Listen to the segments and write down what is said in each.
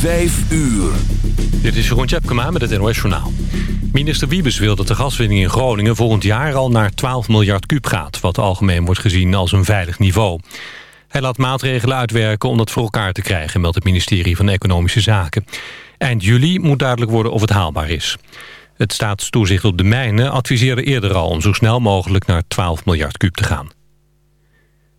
Vijf uur. Dit is Jeroen Tjepkema met het NOS Journaal. Minister Wiebes wil dat de gaswinning in Groningen volgend jaar al naar 12 miljard kuub gaat... wat algemeen wordt gezien als een veilig niveau. Hij laat maatregelen uitwerken om dat voor elkaar te krijgen... meldt het ministerie van Economische Zaken. Eind juli moet duidelijk worden of het haalbaar is. Het staatstoezicht op de mijnen adviseerde eerder al... om zo snel mogelijk naar 12 miljard kuub te gaan.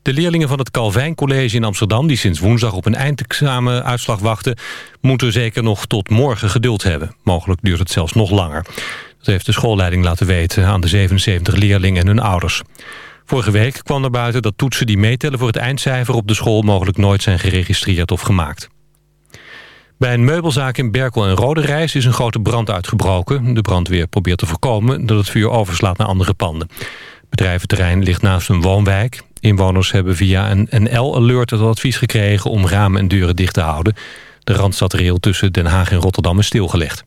De leerlingen van het Calvijn College in Amsterdam... die sinds woensdag op een eindexamenuitslag wachten... moeten zeker nog tot morgen geduld hebben. Mogelijk duurt het zelfs nog langer. Dat heeft de schoolleiding laten weten aan de 77 leerlingen en hun ouders. Vorige week kwam naar buiten dat toetsen die meetellen voor het eindcijfer op de school... mogelijk nooit zijn geregistreerd of gemaakt. Bij een meubelzaak in Berkel en Roderijs is een grote brand uitgebroken. De brandweer probeert te voorkomen dat het vuur overslaat naar andere panden. Bedrijventerrein ligt naast een woonwijk. Inwoners hebben via een NL-alert het advies gekregen om ramen en deuren dicht te houden. De randstadrail tussen Den Haag en Rotterdam is stilgelegd.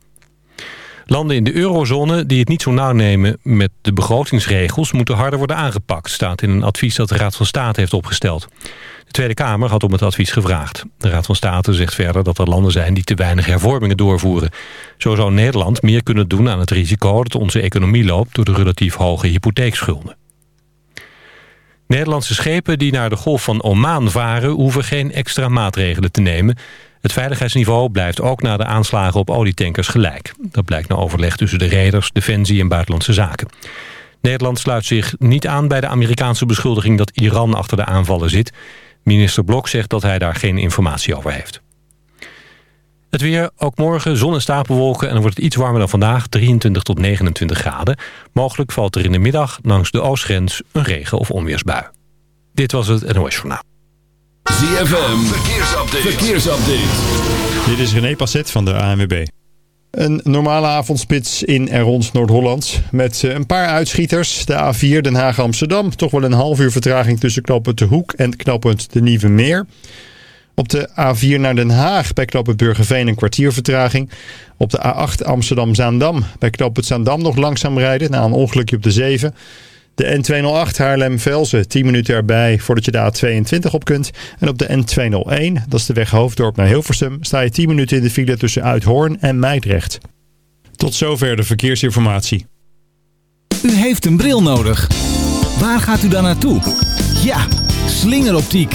Landen in de eurozone die het niet zo nauw nemen met de begrotingsregels... moeten harder worden aangepakt, staat in een advies dat de Raad van State heeft opgesteld. De Tweede Kamer had om het advies gevraagd. De Raad van State zegt verder dat er landen zijn die te weinig hervormingen doorvoeren. Zo zou Nederland meer kunnen doen aan het risico dat onze economie loopt... door de relatief hoge hypotheekschulden. Nederlandse schepen die naar de Golf van Oman varen... hoeven geen extra maatregelen te nemen. Het veiligheidsniveau blijft ook na de aanslagen op olietankers gelijk. Dat blijkt na overleg tussen de reders, Defensie en Buitenlandse Zaken. Nederland sluit zich niet aan bij de Amerikaanse beschuldiging... dat Iran achter de aanvallen zit. Minister Blok zegt dat hij daar geen informatie over heeft. Het weer, ook morgen zon en stapelwolken en dan wordt het iets warmer dan vandaag, 23 tot 29 graden. Mogelijk valt er in de middag langs de oostgrens een regen- of onweersbui. Dit was het NOS Journaal. ZFM, verkeersupdate. verkeersupdate. Dit is René Passet van de ANWB. Een normale avondspits in en rond Noord-Holland. Met eh, een paar uitschieters. De A4 Den Haag-Amsterdam. Toch wel een half uur vertraging tussen knooppunt De Hoek en knooppunt De Nieuwe Meer. Op de A4 naar Den Haag bij knooppunt Burgerveen een kwartier vertraging. Op de A8 Amsterdam-Zaandam bij knooppunt Zaandam nog langzaam rijden na een ongelukje op de 7. De N208 Haarlem-Velzen 10 minuten erbij voordat je de A22 op kunt. En op de N201, dat is de weg Hoofddorp naar Hilversum, sta je 10 minuten in de file tussen Uithoorn en Meidrecht. Tot zover de verkeersinformatie. U heeft een bril nodig. Waar gaat u dan naartoe? Ja, slingeroptiek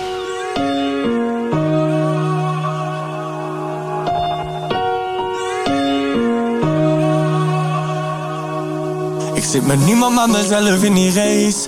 Zit met niemand maar mezelf in die race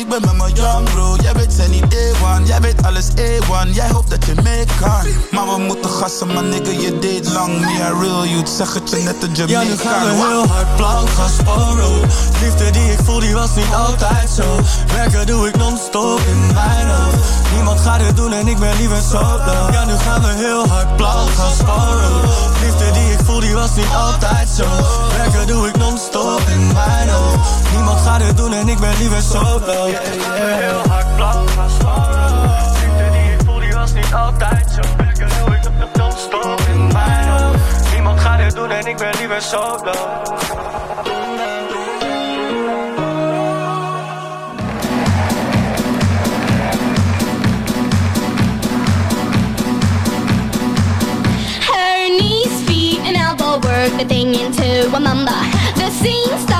Ik ben met mijn young bro. Jij weet zijn niet A1, jij weet alles A1. Jij hoopt dat je mee kan. Maar we moeten gassen, maar nigga, je deed lang. Me a real youth, zeg het je net een Jamaican. Ja, nu gaan we heel hard blank gaan sporen. Liefde die ik voel, die was niet altijd zo. Werken doe ik non-stop in mijn hoofd. Niemand gaat het doen en ik ben liever solo. Ja, nu gaan we heel hard blank gaan sporen. Liefde die ik voel, die was niet altijd zo. Werken doe ik non-stop in mijn hoofd. Niemand gaat het doen en ik ben liever solo yeah, yeah. Heel hard plat gaan sparren Liefde die ik voel die was niet altijd zo Werken doe ik op non-stop in mijn hoofd. Niemand gaat het doen en ik ben liever solo. Her knees, feet and elbow work the thing into a mamba. The scene starts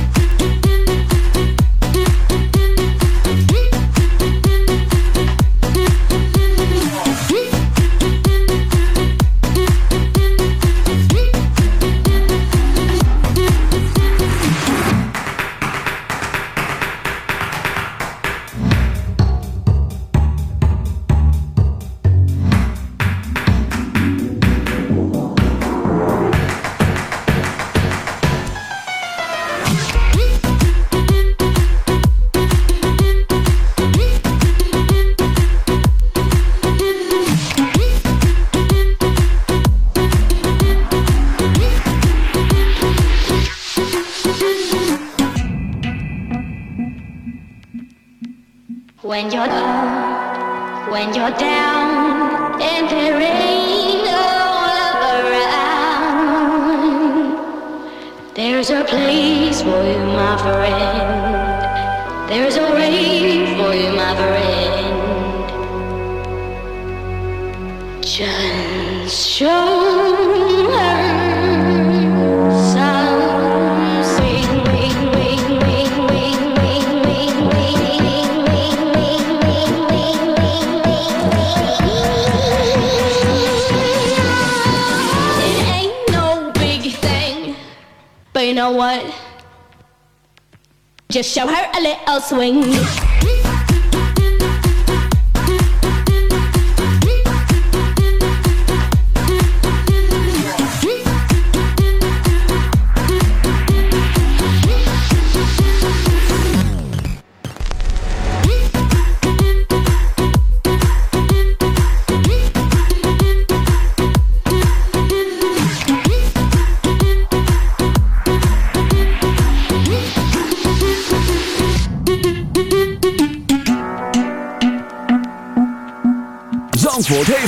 When you're up, when you're down, and there ain't no love around, there's a place for you, my friend. There's a way for you, my friend. Just show you know what? Just show her a little swing.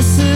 愛す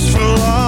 this for long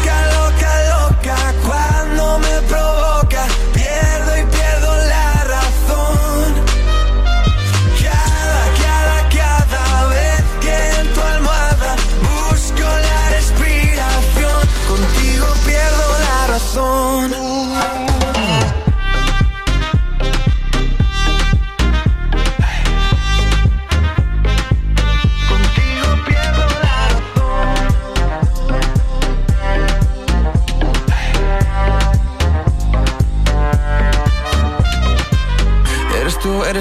probar.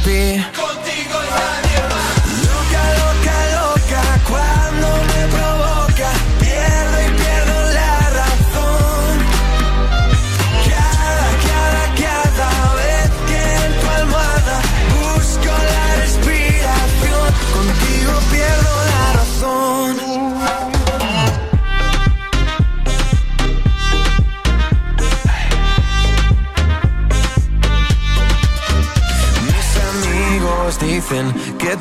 ti Contigo y más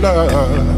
love.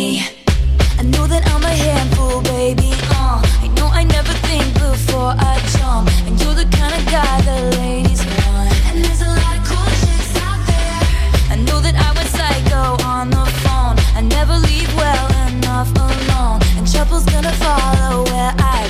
I know that I'm a handful, baby. Uh, I know I never think before I jump, and you're the kind of guy the ladies want. And there's a lot of cool chicks out there. I know that I went psycho on the phone. I never leave well enough alone, and trouble's gonna follow where I. go.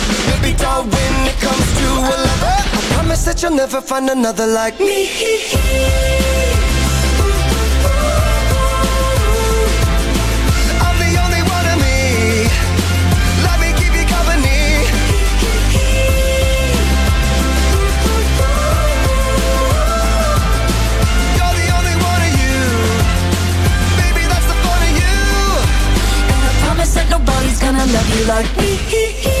you'll when it comes to a lover. I promise that you'll never find another like me. I'm the only one of me. Let me keep you company. You're the only one of you. Baby, that's the of you. And I promise that nobody's gonna love you like me.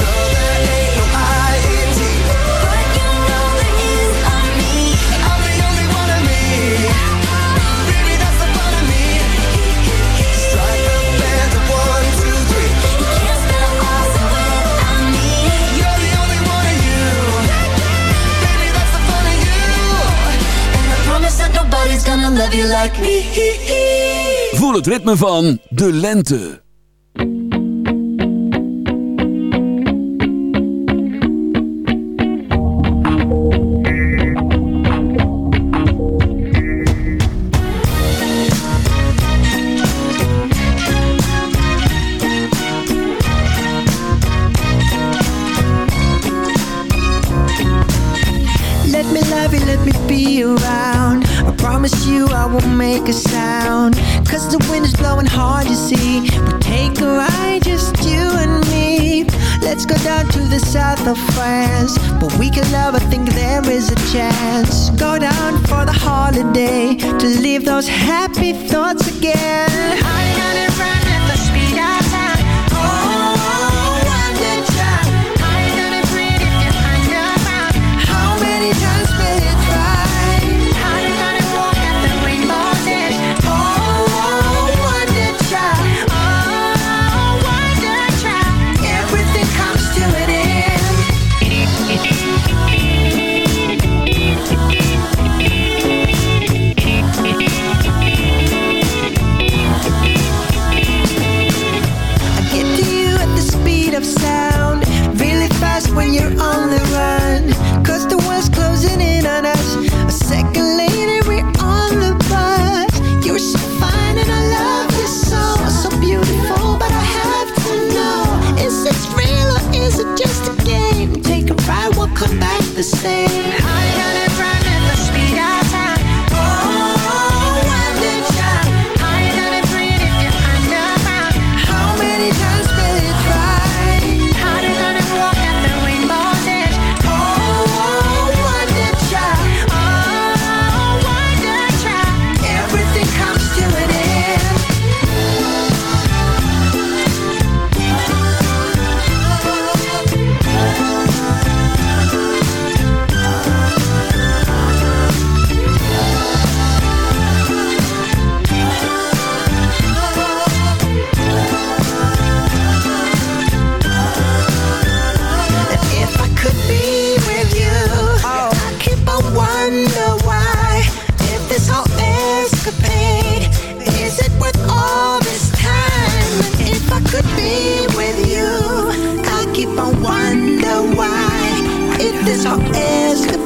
like me. Voel het ritme van de lente. to live those happy thoughts again. this hot ass.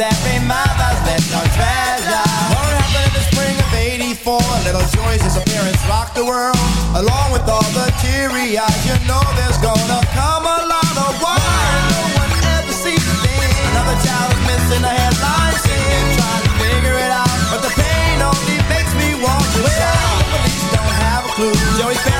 every mother's left no treasure. What happened in the spring of 84? Little Joy's disappearance rocked the world. Along with all the teary eyes, you know there's gonna come a lot of why no one ever sees a thing. Another child is missing a headline scene. Trying to figure it out, but the pain only makes me want to The Police don't have a clue. Joey's parents